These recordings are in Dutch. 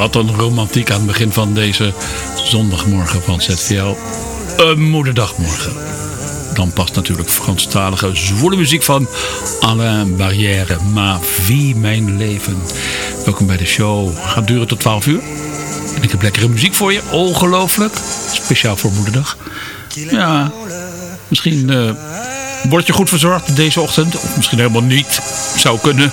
Wat een romantiek aan het begin van deze zondagmorgen van ZVL. Een moederdagmorgen. Dan past natuurlijk Franstalige zwoele muziek van Alain Barrière. Ma vie, mijn leven. Welkom bij de show. Gaat duren tot 12 uur. En ik heb lekkere muziek voor je. Ongelooflijk. Speciaal voor moederdag. Ja, misschien eh, word je goed verzorgd deze ochtend. Of misschien helemaal niet. Zou kunnen.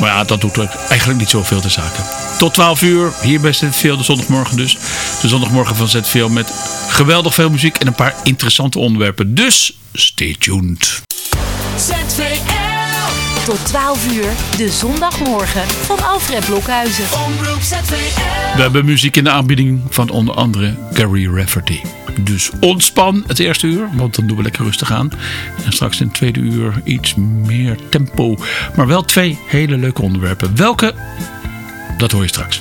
Maar ja, dat doet er eigenlijk niet zoveel te zaken. Tot 12 uur, hier bij ZVL, de zondagmorgen dus. De zondagmorgen van ZVL met geweldig veel muziek en een paar interessante onderwerpen. Dus stay tuned. ZVL. Tot 12 uur, de zondagmorgen van Alfred Blokhuizen. Omroep ZVL. We hebben muziek in de aanbieding van onder andere Gary Rafferty. Dus ontspan het eerste uur, want dan doen we lekker rustig aan. En straks in het tweede uur iets meer tempo. Maar wel twee hele leuke onderwerpen. Welke? Dat hoor je straks.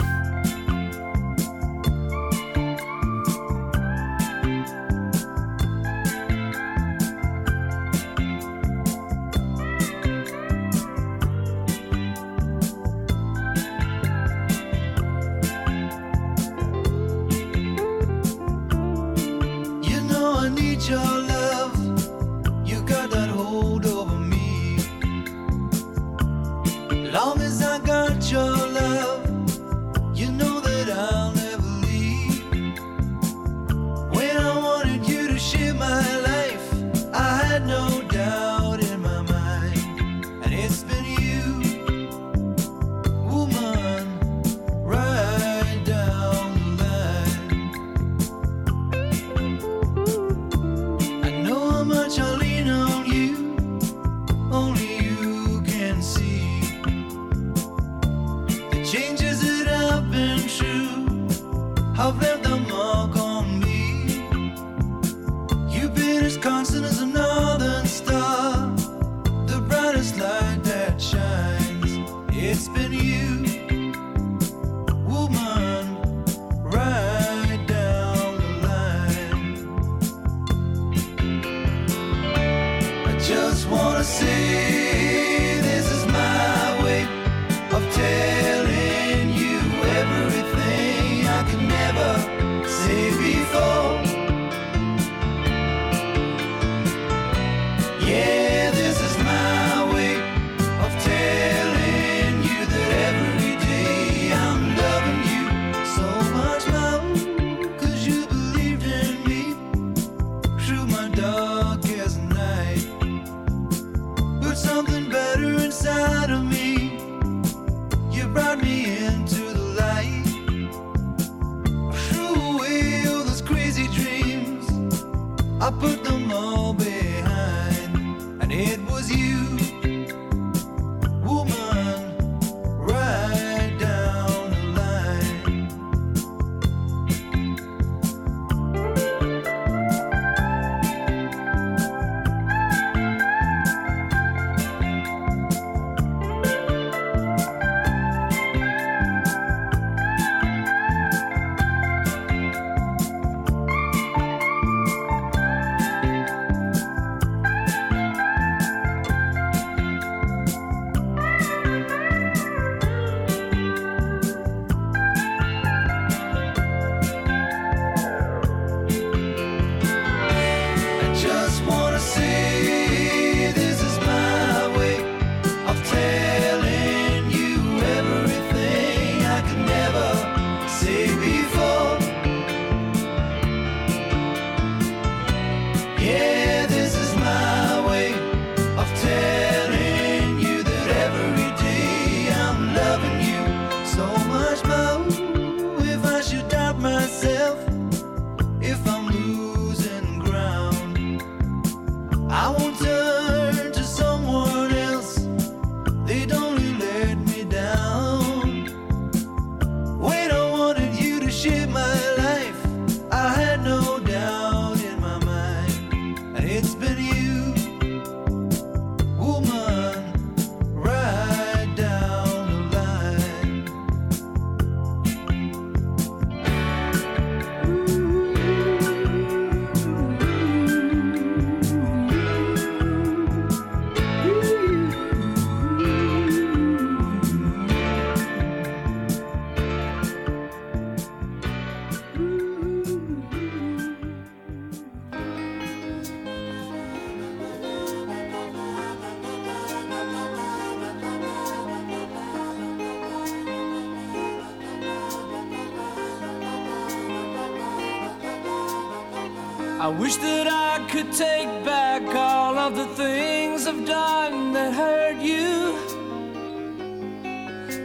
I wish that I could take back all of the things I've done that hurt you.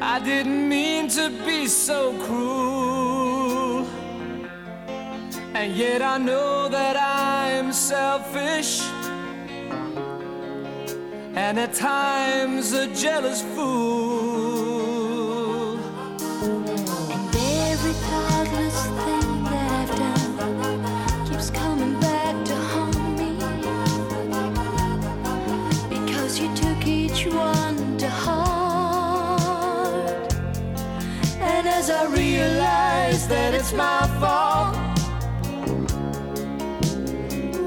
I didn't mean to be so cruel. And yet I know that I'm selfish. And at times a jealous fool. That it's my fault,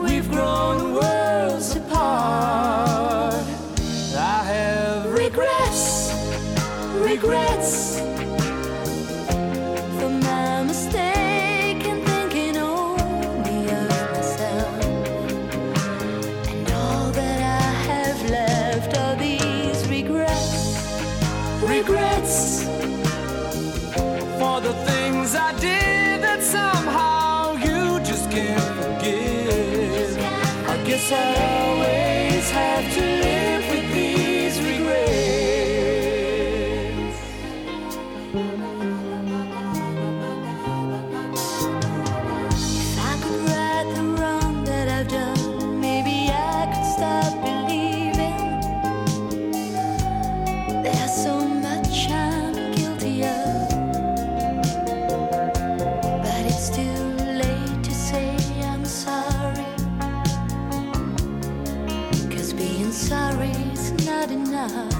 we've grown worlds apart. I have regrets, regrets Cause being sorry is not enough.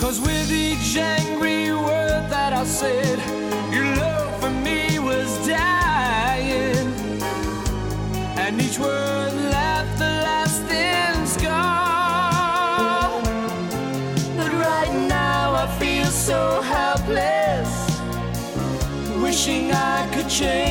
Cause with each angry word that I said, your love for me was dying. And each word left a lasting scar. But right now I feel so helpless, wishing I could change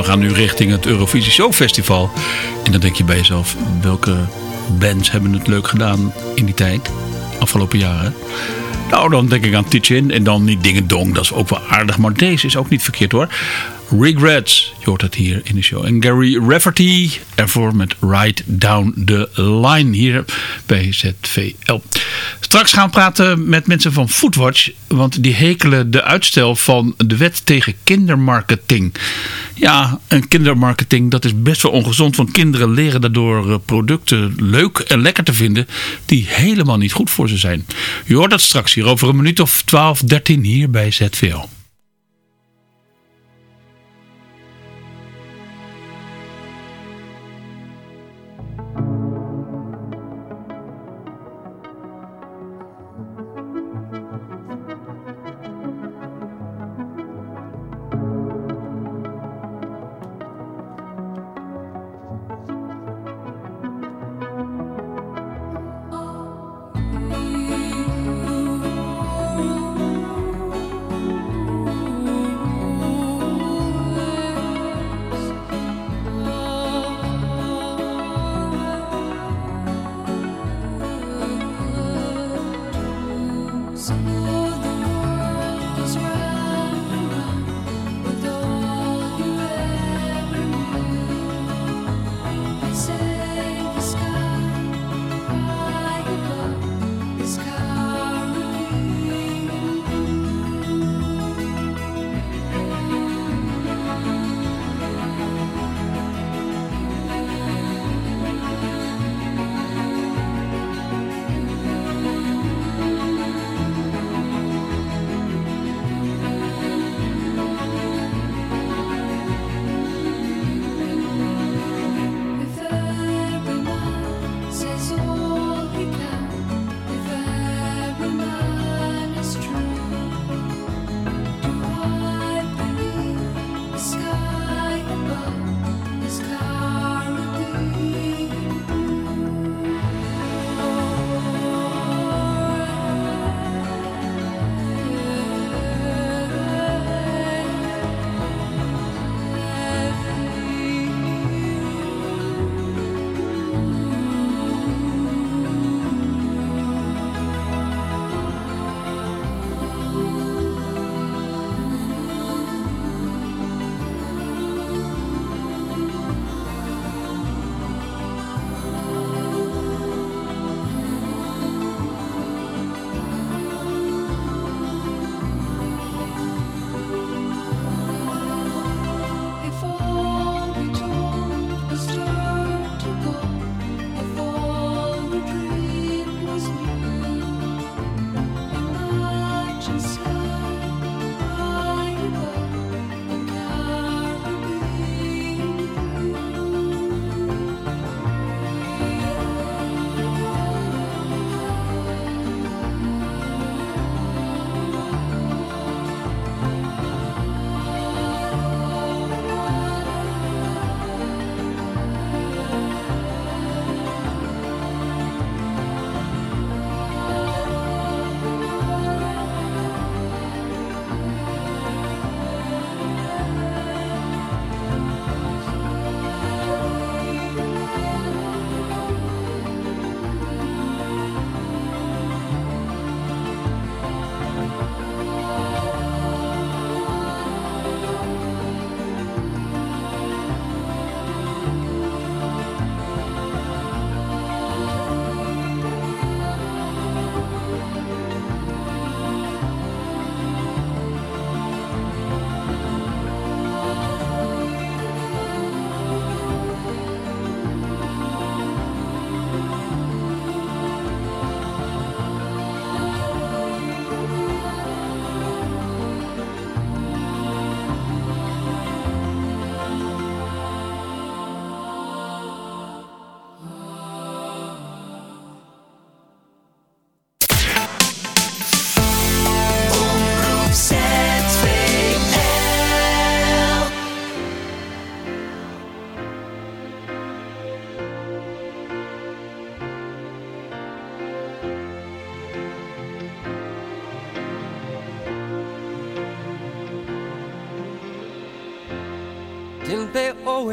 we gaan nu richting het Eurovisie Songfestival. En dan denk je bij jezelf, welke bands hebben het leuk gedaan in die tijd? Afgelopen jaren. Nou, dan denk ik aan Tichin en dan niet Dingen Dong. Dat is ook wel aardig, maar deze is ook niet verkeerd hoor. Regrets, je hoort het hier in de show. En Gary Rafferty ervoor met Right Down the Line hier bij ZVL. Straks gaan we praten met mensen van Foodwatch. Want die hekelen de uitstel van de wet tegen kindermarketing. Ja, en kindermarketing dat is best wel ongezond. Want kinderen leren daardoor eh, producten leuk en lekker te vinden. Die helemaal niet goed voor ze zijn. Je hoort dat straks hier over een minuut of 12, 13 hier bij ZVL.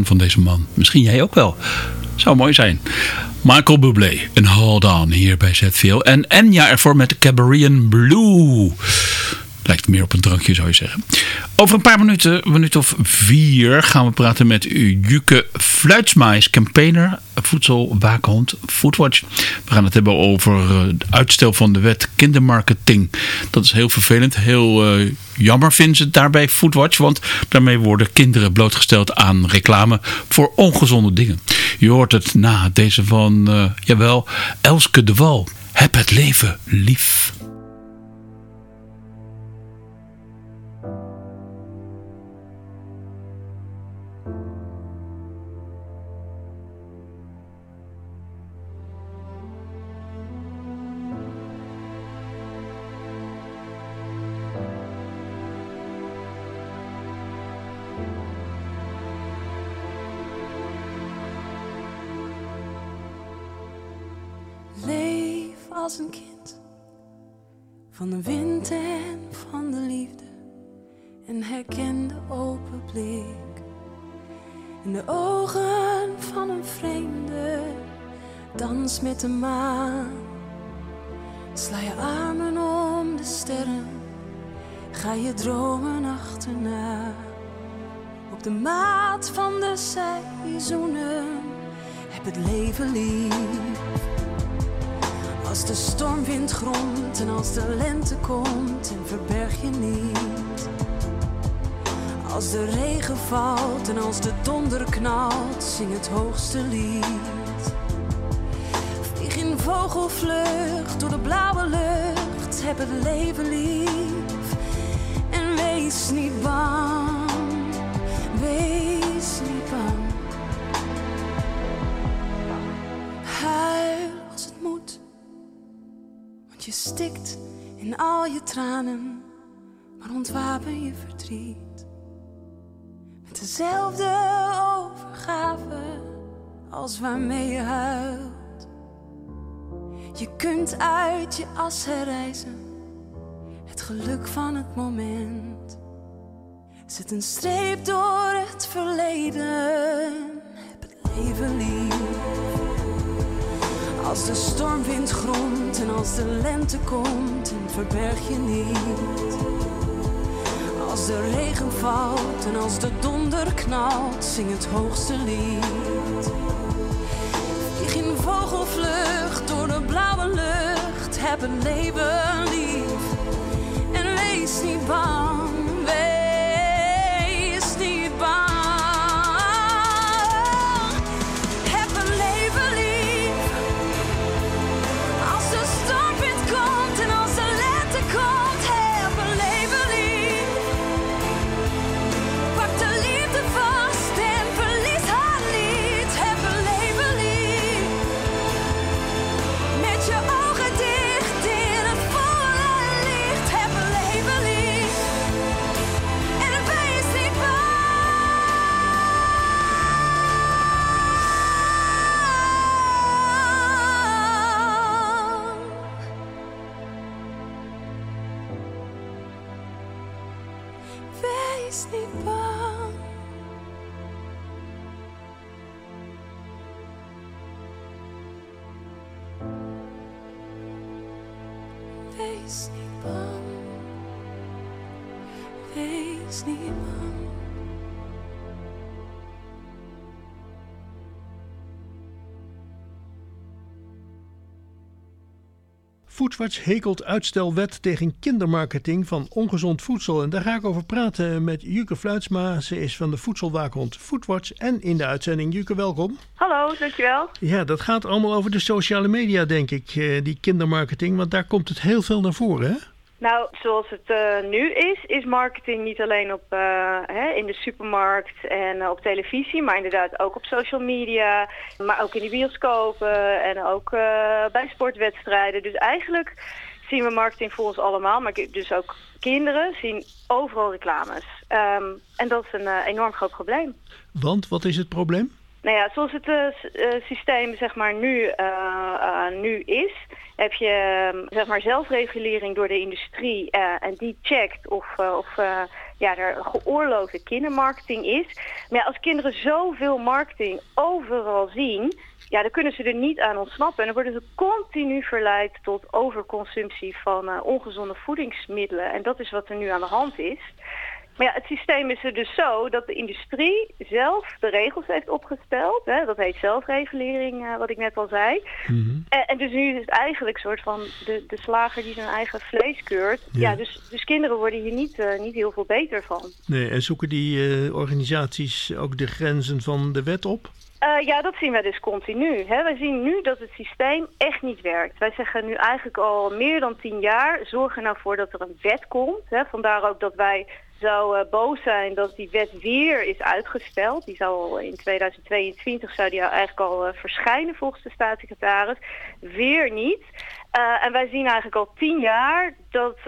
Van deze man. Misschien jij ook wel. Zou mooi zijn. Michael Bublé en Hold On hier bij ZVL. En Enya ervoor met de Blue. Lijkt meer op een drankje zou je zeggen. Over een paar minuten, een minuut of vier, gaan we praten met Juke Fluitsma. is campaigner, voedselwaakhond, Foodwatch. We gaan het hebben over eh, het uitstel van de wet kindermarketing. Dat is heel vervelend, heel eh, jammer vinden ze het daarbij Foodwatch. Want daarmee worden kinderen blootgesteld aan reclame voor ongezonde dingen. Je hoort het na deze van, eh, jawel, Elske de Wal. Heb het leven lief. Je. Je kunt uit je as herreizen, het geluk van het moment. Zet een streep door het verleden, heb het leven lief. Als de stormwind gromt en als de lente komt, en verberg je niet. Als de regen valt en als de donder knalt, zing het hoogste lied. Vogelvlucht door de blauwe lucht, heb het leven lief. En wees niet bang, Foodwatch hekelt uitstelwet tegen kindermarketing van ongezond voedsel. En daar ga ik over praten met Juke Fluitsma. Ze is van de voedselwaakhond Foodwatch en in de uitzending. Juke, welkom. Hallo, dankjewel. Ja, dat gaat allemaal over de sociale media, denk ik, eh, die kindermarketing. Want daar komt het heel veel naar voren, hè? Nou, zoals het eh, nu is, is marketing niet alleen op, eh, hè, in de supermarkt en eh, op televisie, maar inderdaad ook op social media, maar ook in de bioscopen en ook bij sportwedstrijden. Dus eigenlijk zien we marketing voor ons allemaal, maar dus ook kinderen zien overal reclames. Ehm, en dat is een enorm groot probleem. Want, wat is het probleem? Nou ja, zoals het eh, eh, systeem zeg maar nu, eh, nu is, heb je ehm, zeg maar zelfregulering door de industrie en die checkt of, of ja, er geoorloofde kindermarketing is. Maar als kinderen zoveel marketing overal zien, ja, dan kunnen ze er niet aan ontsnappen. En dan worden ze continu verleid tot overconsumptie van ongezonde voedingsmiddelen. En dat is wat er nu aan de hand is. Maar ja, het systeem is er dus zo dat de industrie zelf de regels heeft opgesteld. Hè, dat heet zelfregulering, eh, wat ik net al zei. en, en dus nu is het eigenlijk een soort van de, de slager die zijn eigen vlees keurt. Ja. Ja, dus, dus kinderen worden hier niet, eh, niet heel veel beter van. Nee, en zoeken die eh, organisaties ook de grenzen van de wet op? Ja, dat zien wij dus continu. Hè. Wij zien nu dat het systeem echt niet werkt. Wij zeggen nu eigenlijk al meer dan tien jaar... zorg er nou voor dat er een wet komt. Hè. Vandaar ook dat wij zo eh, boos zijn dat die wet weer is uitgesteld. Die zou in 2022 zou die eigenlijk al eh, verschijnen volgens de staatssecretaris. Weer niet. Eh, en wij zien eigenlijk al tien jaar dat,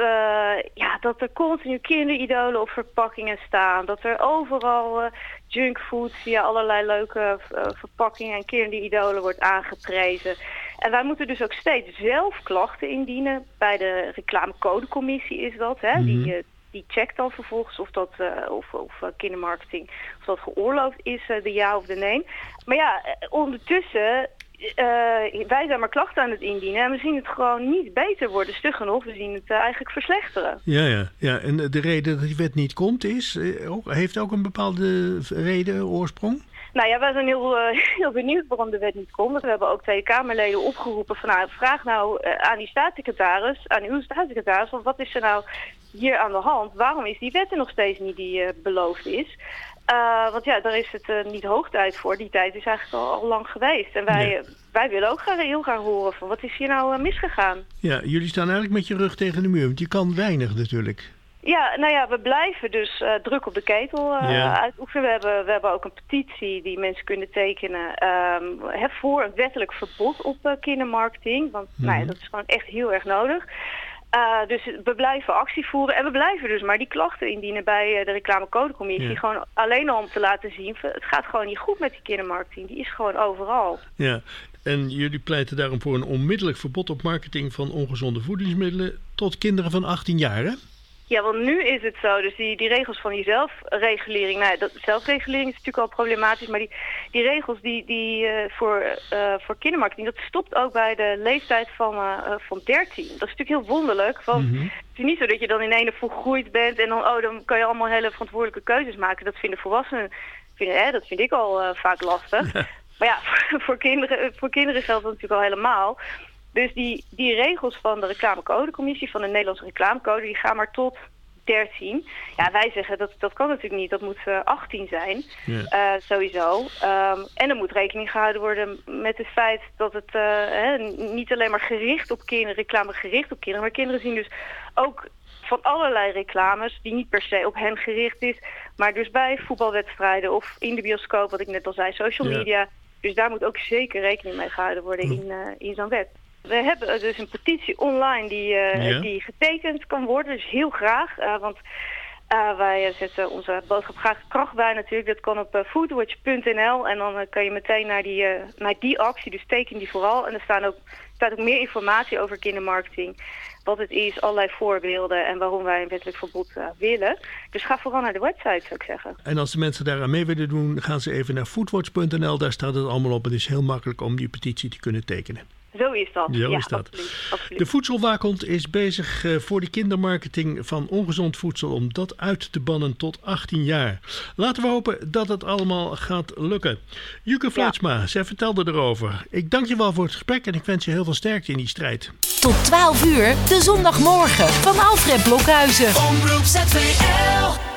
ja, dat er continu kinderidolen op verpakkingen staan. Dat er overal junkfood via allerlei leuke verpakkingen en kinderidolen wordt aangeprezen. En wij moeten dus ook steeds zelf klachten indienen. Bij de reclamecodecommissie is dat. Hè? Die, die checkt dan vervolgens of dat eh, of, of eh, kindermarketing of dat geoorloofd is, eh, de ja of de nee. Maar ja, ondertussen wij zijn maar klachten aan het indienen en we zien het gewoon niet beter worden. Stug genoeg, we zien het eigenlijk verslechteren. Ja, ja, ja. En de reden dat die wet niet komt is, ook, heeft ook een bepaalde reden, oorsprong? Nou ja, wij zijn heel, heel benieuwd waarom de wet niet komt. We hebben ook twee Kamerleden opgeroepen van nou, vraag nou aan die staatssecretaris, aan uw staatssecretaris, van wat is er nou hier aan de hand? Waarom is die wet er nog steeds niet die eh, beloofd is? Eh, want ja, daar is het eh, niet hoog tijd voor. Die tijd is eigenlijk al, al lang geweest. En wij, Ja. wij willen ook graag, heel graag horen van wat is hier nou misgegaan? Ja, jullie staan eigenlijk met je rug tegen de muur, want je kan weinig natuurlijk. Ja, nou ja, we blijven dus druk op de ketel eh, Ja. uitoefenen. We hebben, we hebben ook een petitie die mensen kunnen tekenen ehm, hè, voor een wettelijk verbod op kindermarketing. Want nou ja, dat is gewoon echt heel erg nodig. Eh, dus we blijven actie voeren en we blijven dus maar die klachten indienen bij eh, de reclamecodecommissie. Ja. Gewoon alleen al om te laten zien, het gaat gewoon niet goed met die kindermarketing. Die is gewoon overal. Ja, en jullie pleiten daarom voor een onmiddellijk verbod op marketing van ongezonde voedingsmiddelen tot kinderen van 18 jaar, hè? Ja, want nu is het zo, dus die, die regels van die zelfregulering, nou, ja, dat, zelfregulering is natuurlijk al problematisch, maar die, die regels die, die, eh, voor, eh, voor kindermarketing, dat stopt ook bij de leeftijd van, eh, van 13. Dat is natuurlijk heel wonderlijk, want Mhm. het is niet zo dat je dan in ene volgroeid bent en dan, oh, dan kan je allemaal hele verantwoordelijke keuzes maken. Dat vinden volwassenen, vinden, hè, dat vind ik al vaak lastig. Maar ja, voor kinderen, voor kinderen geldt dat natuurlijk al helemaal. Dus die, die regels van de reclamecodecommissie, van de Nederlandse reclamecode, die gaan maar tot 13. Ja, wij zeggen dat dat kan natuurlijk niet. Dat moet eh, 18 zijn, Ja. eh, sowieso. Ehm, en er moet rekening gehouden worden met het feit dat het eh, hè, niet alleen maar gericht op kinderen, reclame gericht op kinderen, maar kinderen zien dus ook van allerlei reclames die niet per se op hen gericht is, maar dus bij voetbalwedstrijden of in de bioscoop, wat ik net al zei, social Ja. media. Dus daar moet ook zeker rekening mee gehouden worden in, eh, in zo'n wet. We hebben dus een petitie online die, eh, Ja. die getekend kan worden, dus heel graag. eh, want eh, wij zetten onze boodschap graag kracht bij natuurlijk. Dat kan op foodwatch.nl en dan kan je meteen naar die, naar die actie, dus teken die vooral. En er staan ook, staat ook meer informatie over kindermarketing. Wat het is, allerlei voorbeelden en waarom wij een wettelijk verbod willen. Dus ga vooral naar de website, zou ik zeggen. En als de mensen daaraan mee willen doen, gaan ze even naar foodwatch.nl. Daar staat het allemaal op. Het is heel makkelijk om die petitie te kunnen tekenen. Zo is dat. Zo ja, is dat. Absoluut, absoluut. De Voedselwaakhond is bezig eh, voor de kindermarketing van ongezond voedsel om dat uit te bannen tot 18 jaar. Laten we hopen dat het allemaal gaat lukken. Juke Fluitsma, zij vertelde erover. Ik dank je wel voor het gesprek en ik wens je heel veel sterkte in die strijd. Tot 12 uur, de zondagmorgen van Alfred Blokhuizen. Omroep ZVL.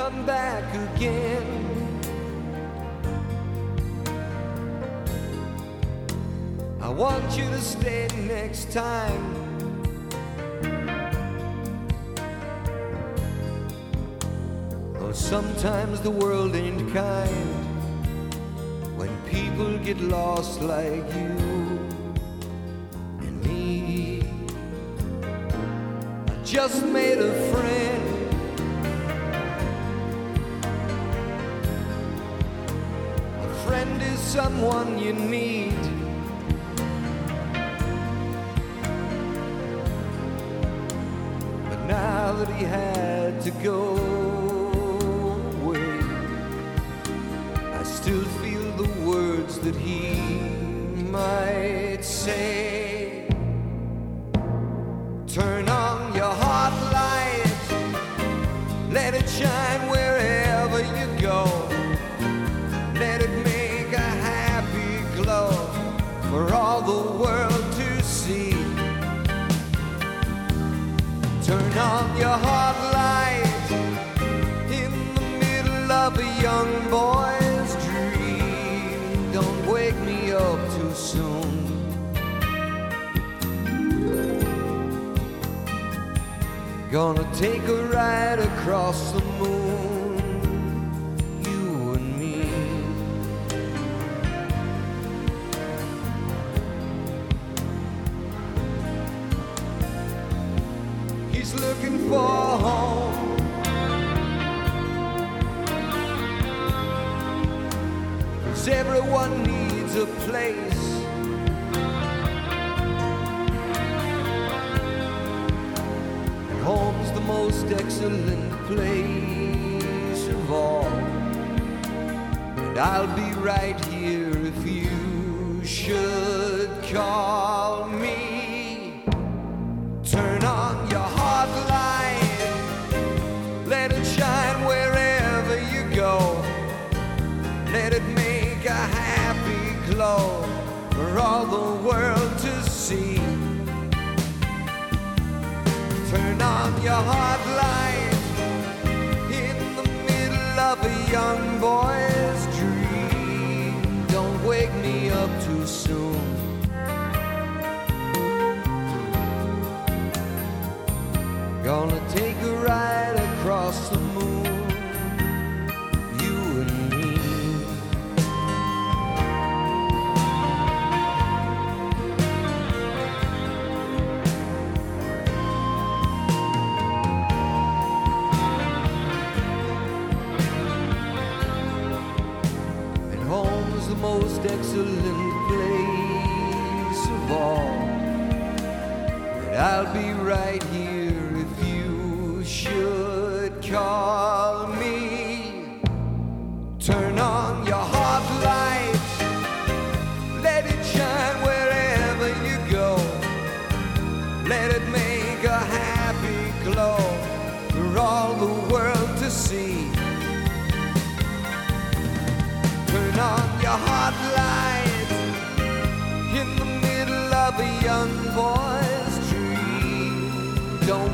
come back again. I want you to stay next time. Though sometimes the world ain't kind when people get lost like you and me. I just made a friend. someone you need. But now that he had to go away, I still feel the words that he might say. Gonna take a ride across the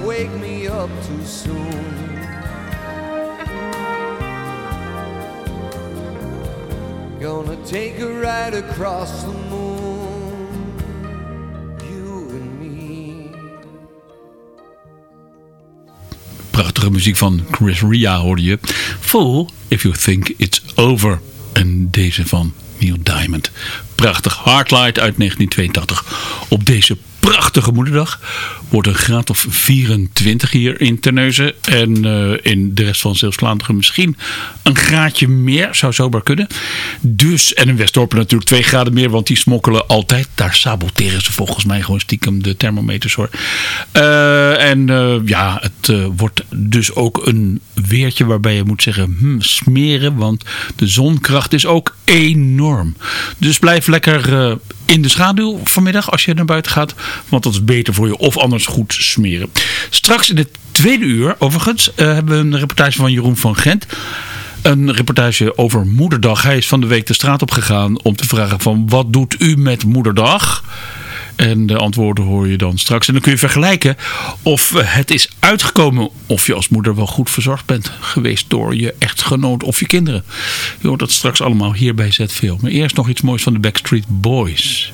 wake me up too soon. Gonna take a ride across the moon. You and me. Prachtige muziek van Chris Ria hoorde je. Full If You Think It's Over. En deze van Neil Diamond. Prachtig Heartlight uit 1982. Op deze prachtige moederdag wordt een graad of 24 hier in Terneuzen. En eh, in de rest van Zeeuws-Vlaanderen misschien een graadje meer. Zou zomaar kunnen. Dus, en in Westdorpen natuurlijk 2 graden meer. Want die smokkelen altijd. Daar saboteren ze volgens mij gewoon stiekem de thermometers hoor. Eh, en eh, ja, het wordt dus ook een weertje waarbij je moet zeggen hmm, smeren. Want de zonkracht is ook enorm. Dus blijf lekker in de schaduw vanmiddag als je naar buiten gaat. Want dat is beter voor je. Of anders goed smeren. Straks in het tweede uur overigens eh, hebben we een reportage van Jeroen van Gent. Een reportage over Moederdag. Hij is van de week de straat op gegaan om te vragen van wat doet u met Moederdag? En de antwoorden hoor je dan straks. En dan kun je vergelijken of eh, het is uitgekomen of je als moeder wel goed verzorgd bent geweest door je echtgenoot of je kinderen. Je hoort dat straks allemaal hier bij ZVL. Maar eerst nog iets moois van de Backstreet Boys.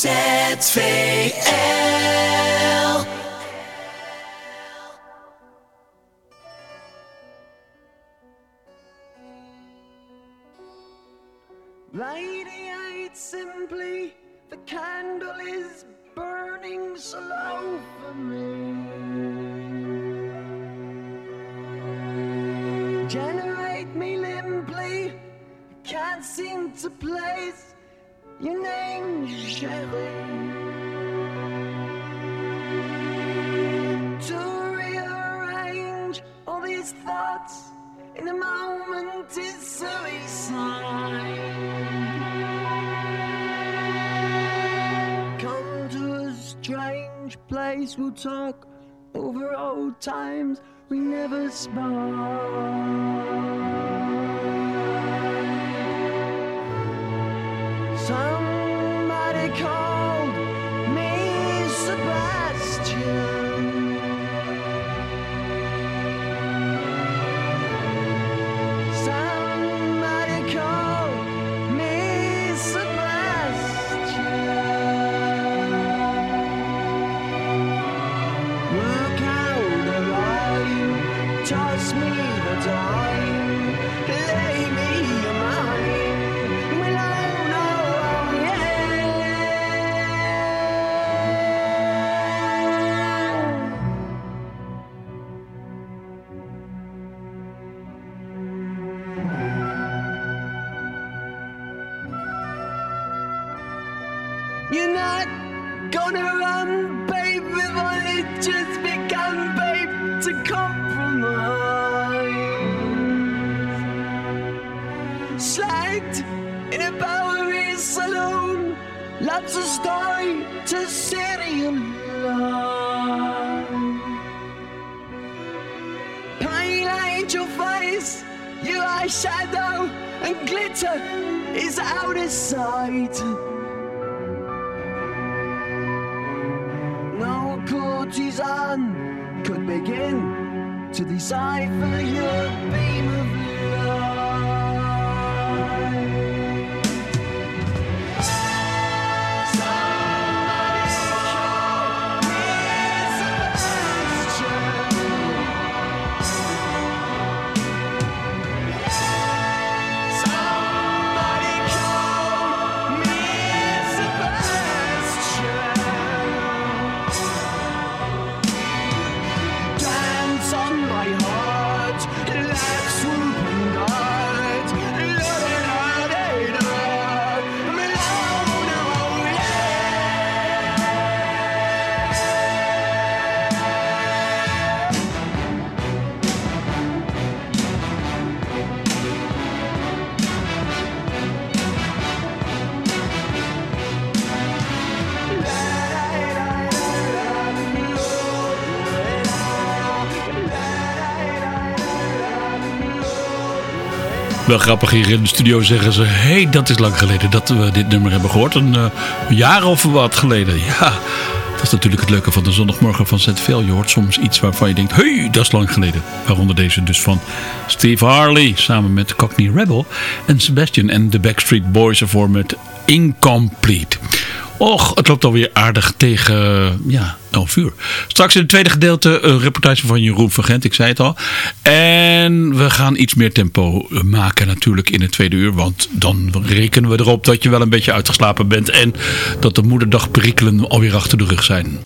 ZVL. That's a story to Syrian love. Pale ain't your face, you are shadow, and glitter is out of sight. No courtesan could begin to decipher your being. Wel grappig hier in de studio zeggen ze... hé, hey, dat is lang geleden dat we dit nummer hebben gehoord. Een eh, jaar of wat geleden. Ja, dat is natuurlijk het leuke van de zondagmorgen van ZVL. Je hoort soms iets waarvan je denkt... hey, dat is lang geleden. Waaronder deze dus van Steve Harley... samen met Cockney Rebel en Sebastian en de Backstreet Boys ervoor met Incomplete. Och, het loopt alweer aardig tegen ja, 11 uur. Straks in het tweede gedeelte een reportage van Jeroen van Gent, ik zei het al. En we gaan iets meer tempo maken natuurlijk in het tweede uur. Want dan rekenen we erop dat je wel een beetje uitgeslapen bent. En dat de moederdagperikelen alweer achter de rug zijn.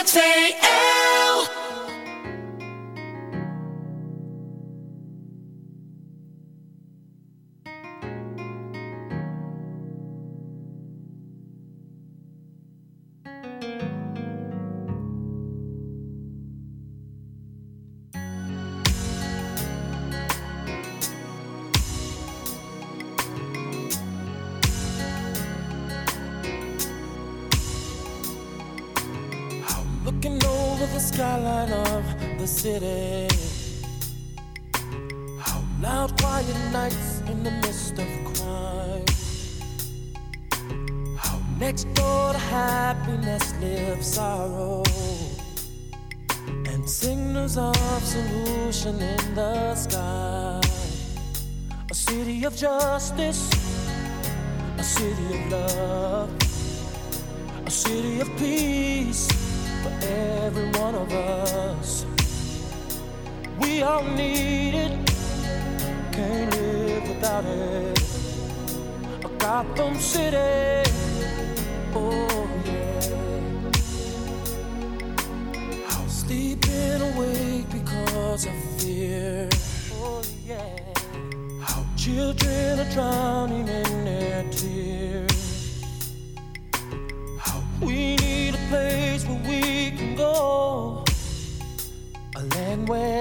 let's say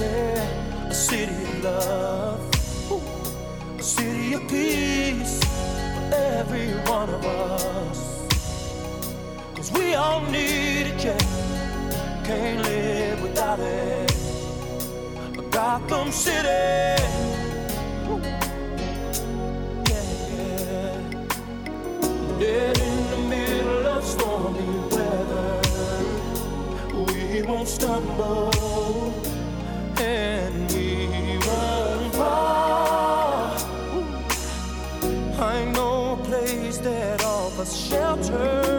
yeah. A city of love, a city of peace for every one of us. Cause we all need it, yeah. Can't live without it. A Gotham City. Ooh. Yeah. Dead in the middle of stormy weather we won't stumble. Shelter.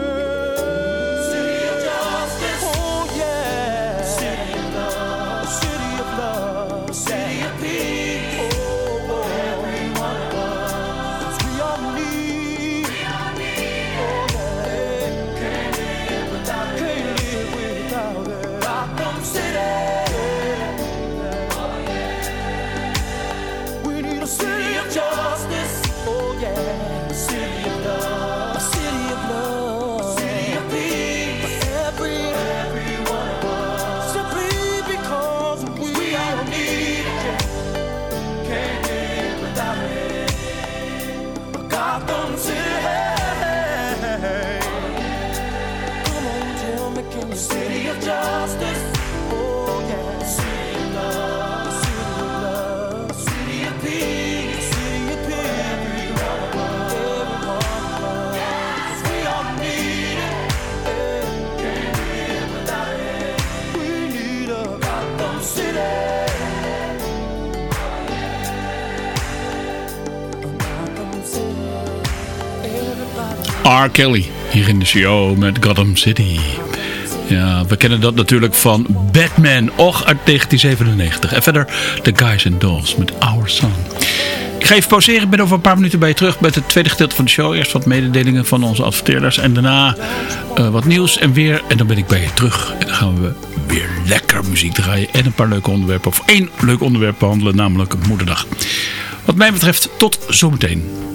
R. Kelly hier in de show met Gotham City. Ja, we kennen dat natuurlijk van Batman, och uit 1997. En verder The Guys and Dolls met Our Song. Ik ga even pauzeren, ik ben over een paar minuten bij je terug met het tweede gedeelte van de show. Eerst wat mededelingen van onze adverteerders en daarna eh, wat nieuws en weer. En dan ben ik bij je terug en dan gaan we weer lekker muziek draaien en een paar leuke onderwerpen. Of één leuk onderwerp behandelen, namelijk Moederdag. Wat mij betreft, tot zometeen.